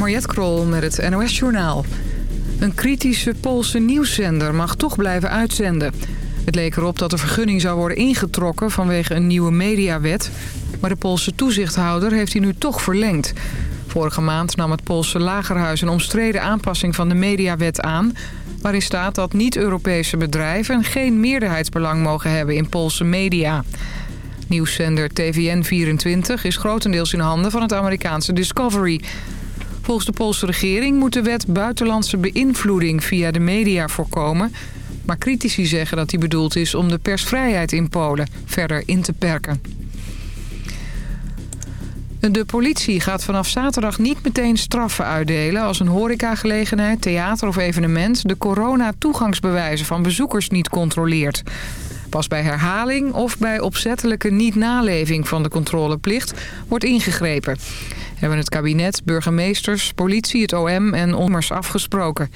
Mariette Krol met het NOS Journaal. Een kritische Poolse nieuwszender mag toch blijven uitzenden. Het leek erop dat de vergunning zou worden ingetrokken vanwege een nieuwe mediawet. Maar de Poolse toezichthouder heeft die nu toch verlengd. Vorige maand nam het Poolse Lagerhuis een omstreden aanpassing van de mediawet aan... waarin staat dat niet-Europese bedrijven geen meerderheidsbelang mogen hebben in Poolse media. Nieuwszender TVN24 is grotendeels in handen van het Amerikaanse Discovery... Volgens de Poolse regering moet de wet buitenlandse beïnvloeding via de media voorkomen. Maar critici zeggen dat die bedoeld is om de persvrijheid in Polen verder in te perken. De politie gaat vanaf zaterdag niet meteen straffen uitdelen... als een horecagelegenheid, theater of evenement... de corona-toegangsbewijzen van bezoekers niet controleert. Pas bij herhaling of bij opzettelijke niet-naleving van de controleplicht wordt ingegrepen hebben het kabinet, burgemeesters, politie, het OM en ommers afgesproken.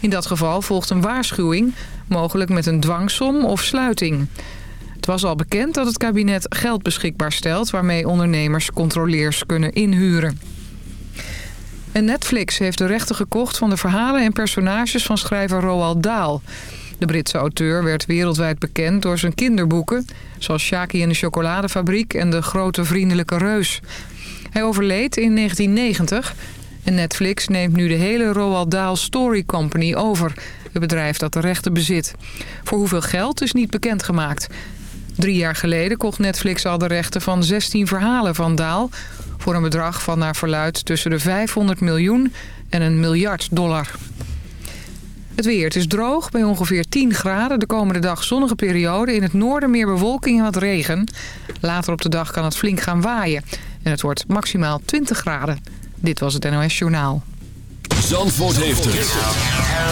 In dat geval volgt een waarschuwing, mogelijk met een dwangsom of sluiting. Het was al bekend dat het kabinet geld beschikbaar stelt... waarmee ondernemers controleers kunnen inhuren. En Netflix heeft de rechten gekocht van de verhalen en personages van schrijver Roald Dahl. De Britse auteur werd wereldwijd bekend door zijn kinderboeken... zoals Shaki en de chocoladefabriek en De Grote Vriendelijke Reus... Hij overleed in 1990 en Netflix neemt nu de hele Roald Dahl Story Company over. Het bedrijf dat de rechten bezit. Voor hoeveel geld is niet bekendgemaakt. Drie jaar geleden kocht Netflix al de rechten van 16 verhalen van Dahl... voor een bedrag van naar verluid tussen de 500 miljoen en een miljard dollar. Het weer. Het is droog bij ongeveer 10 graden. De komende dag zonnige periode. In het noorden meer bewolking en wat regen. Later op de dag kan het flink gaan waaien. En het wordt maximaal 20 graden. Dit was het NOS Journaal. Zandvoort heeft het.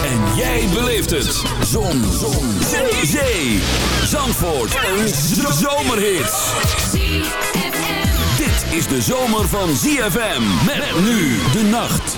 En jij beleeft het. Zon. Zon. Zee. Zandvoort. Een zomerhit. Dit is de zomer van ZFM. Met nu de nacht.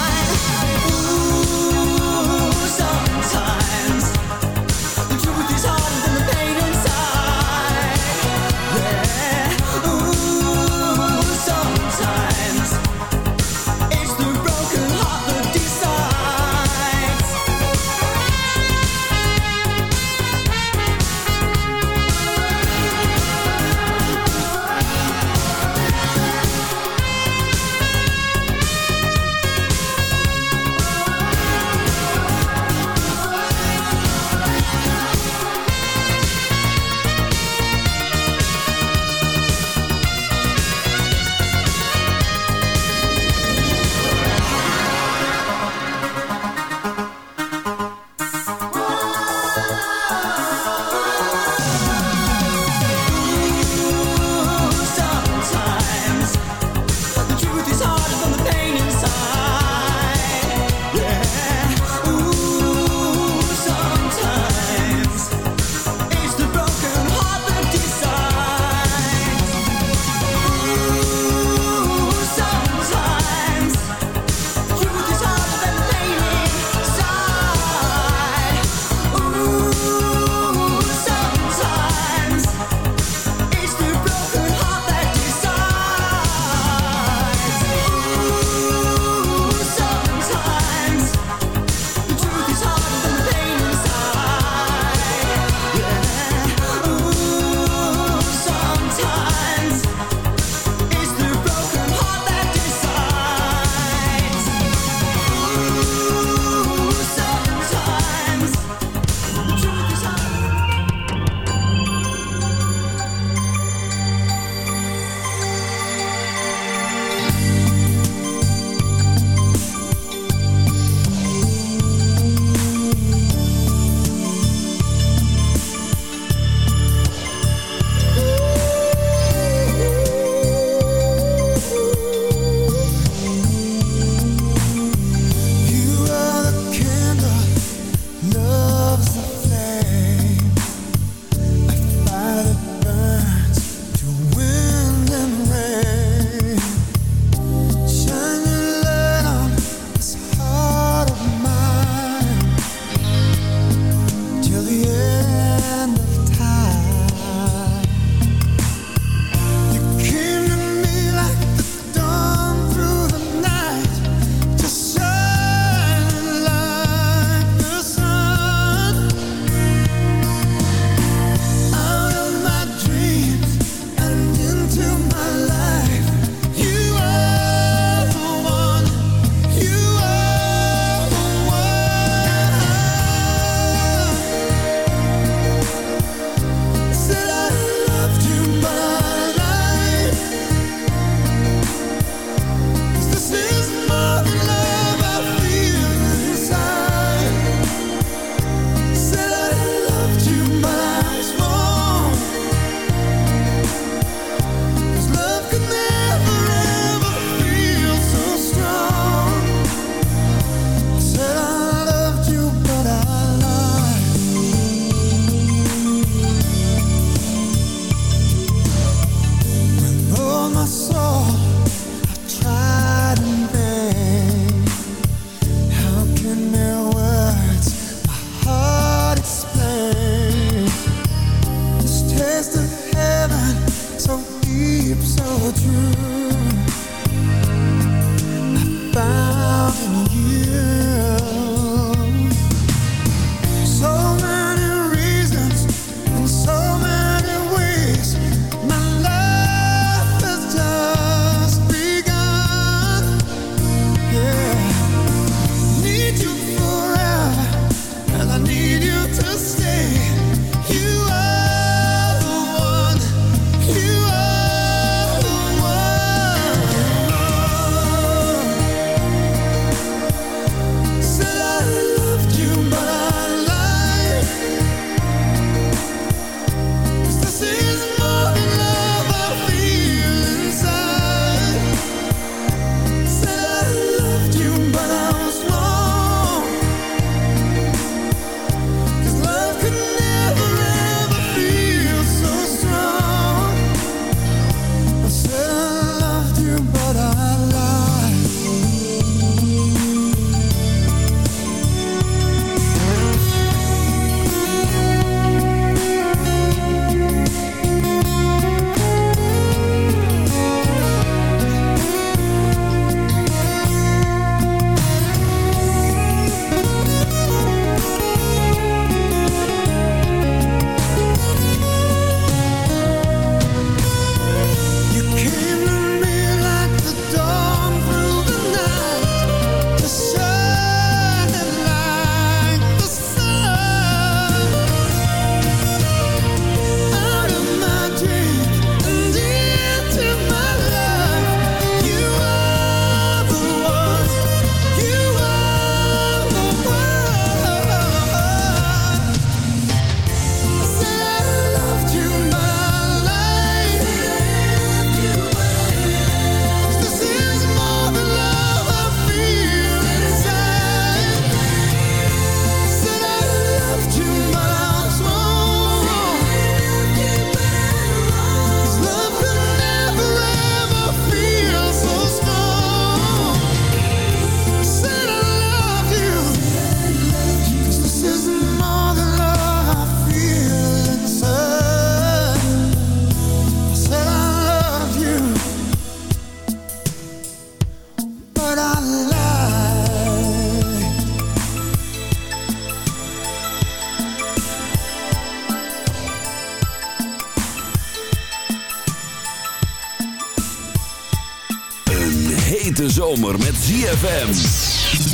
ZFM.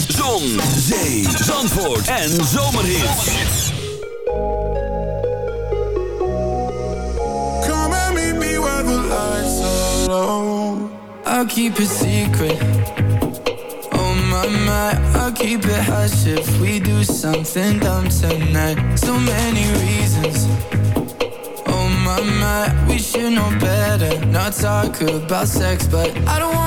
Zon, zee, zandvoort en zomerhits. Come and meet me where the lights are low. I'll keep it secret. Oh my my, I'll keep it hush if we do something dumb tonight. So many reasons. Oh my my, we should know better. Not talk about sex, but I don't wanna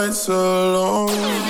nights alone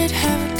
Did have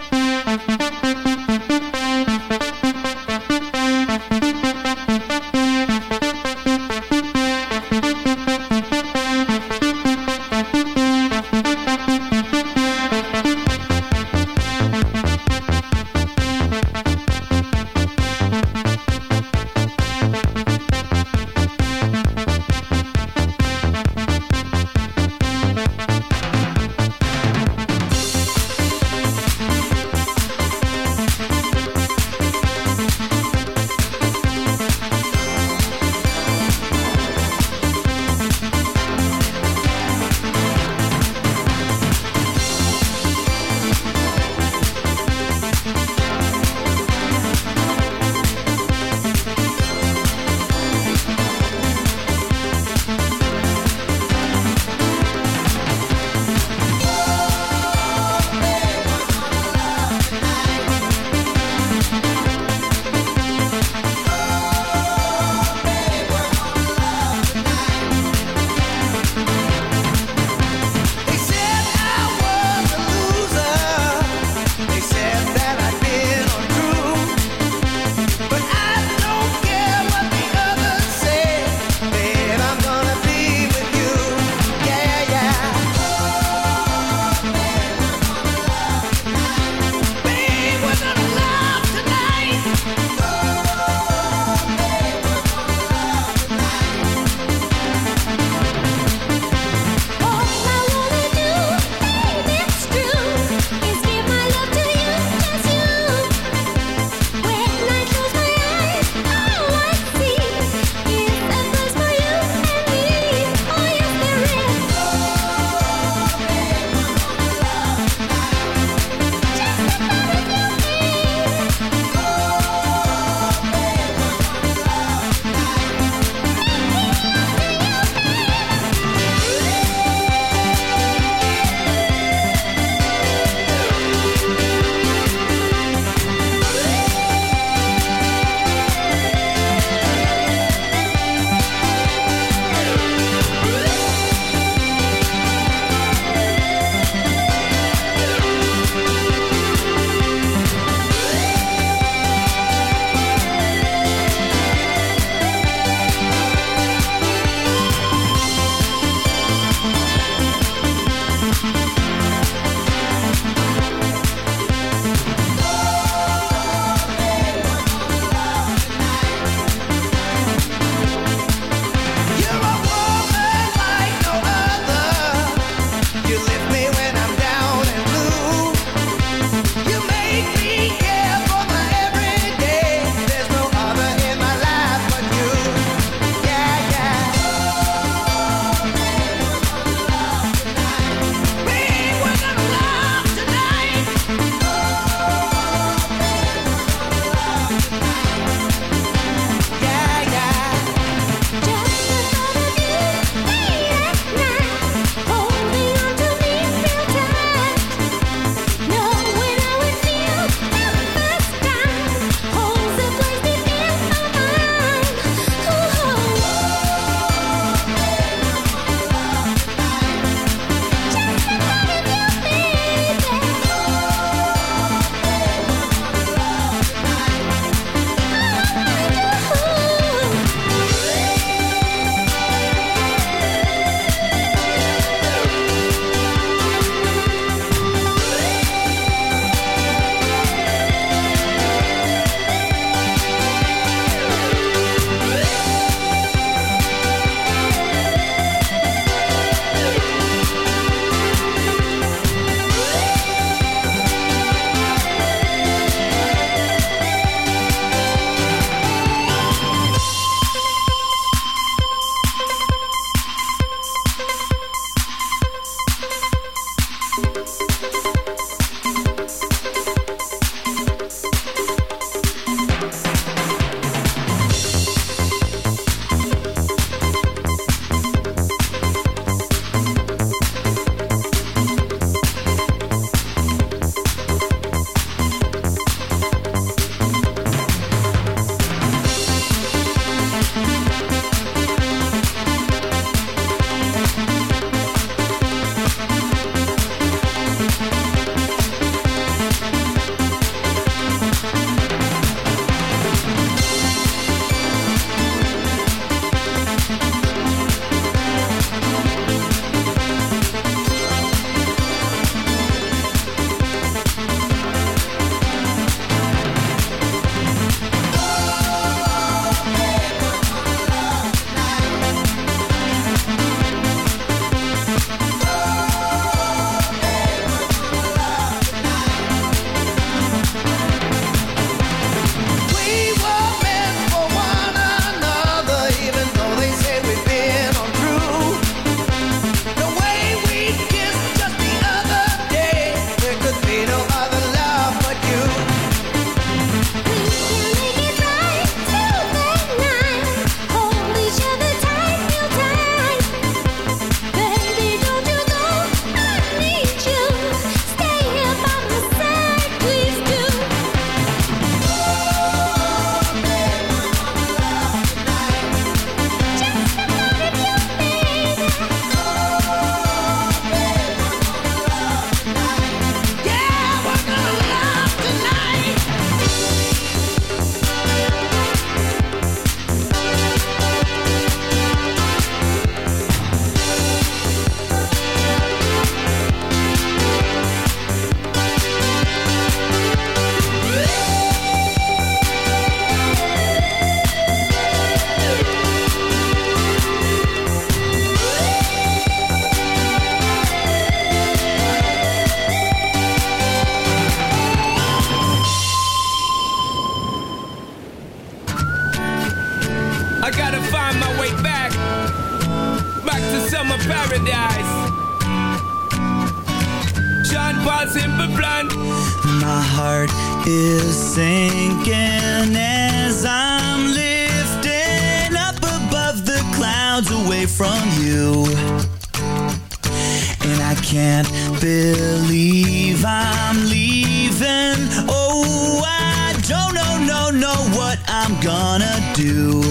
what I'm gonna do.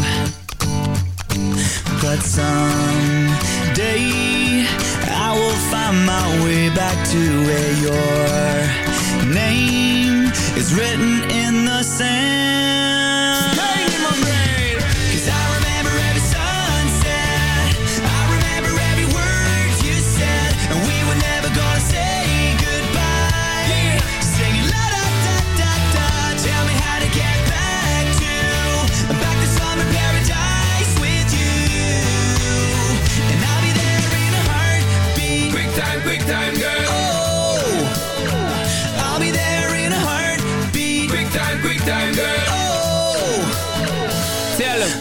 But someday I will find my way back to where your name is written in the sand.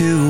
to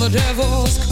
the devil's.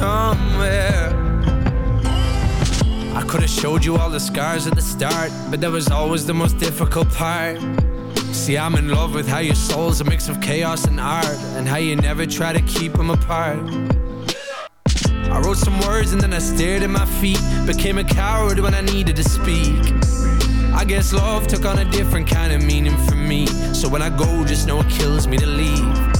Somewhere. I could have showed you all the scars at the start, but that was always the most difficult part. See, I'm in love with how your soul's a mix of chaos and art, and how you never try to keep them apart. I wrote some words and then I stared at my feet, became a coward when I needed to speak. I guess love took on a different kind of meaning for me, so when I go, just know it kills me to leave.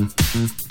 Mm-hmm.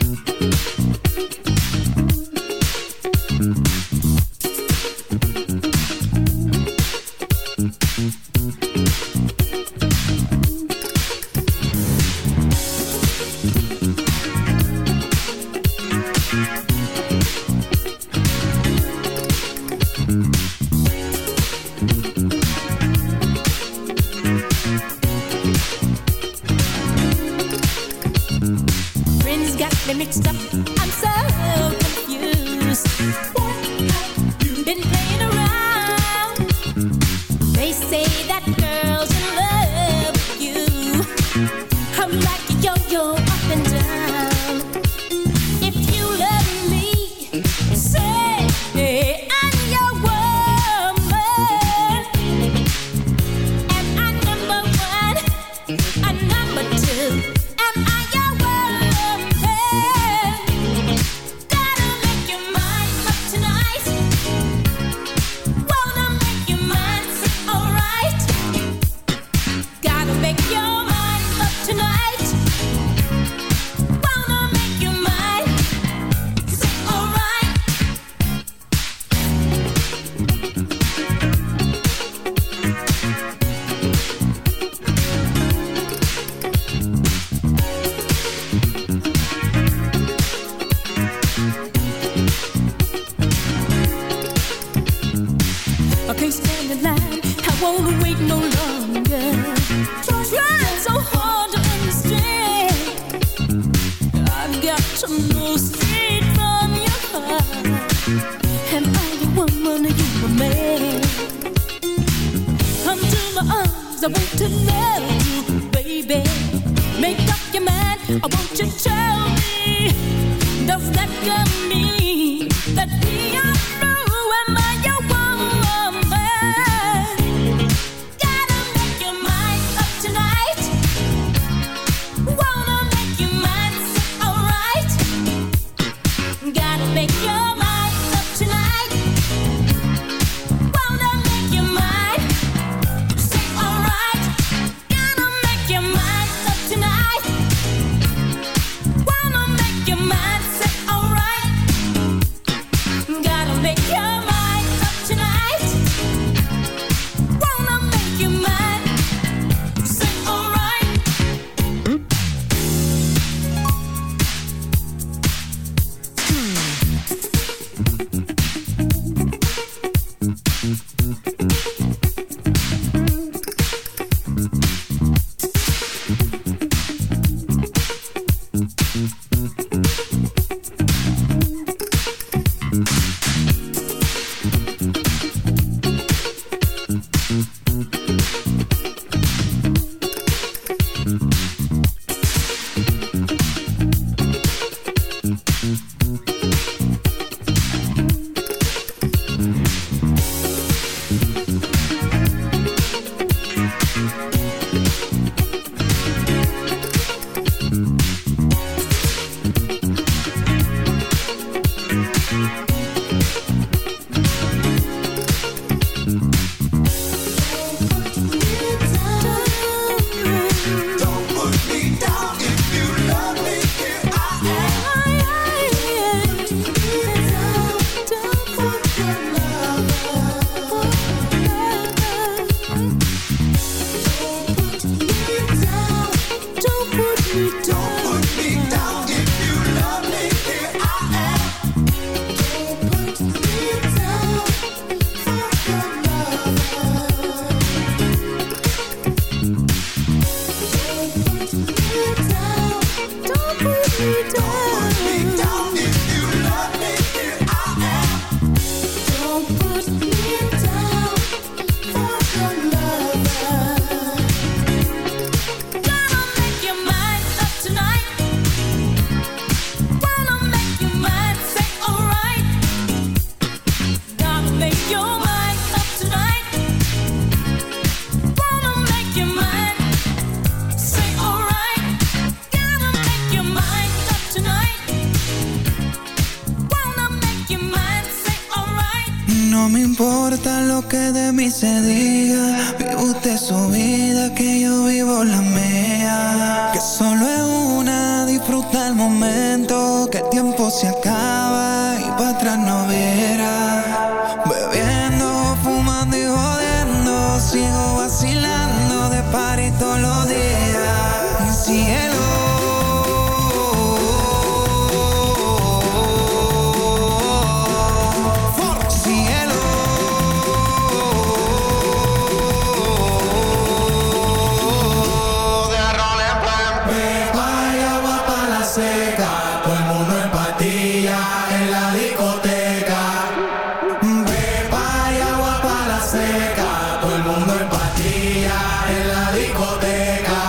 I want to know you, baby. Make up your mind. I want you to tell me. Does that girl mean seca, todo el mundo en pastilla en la discoteca.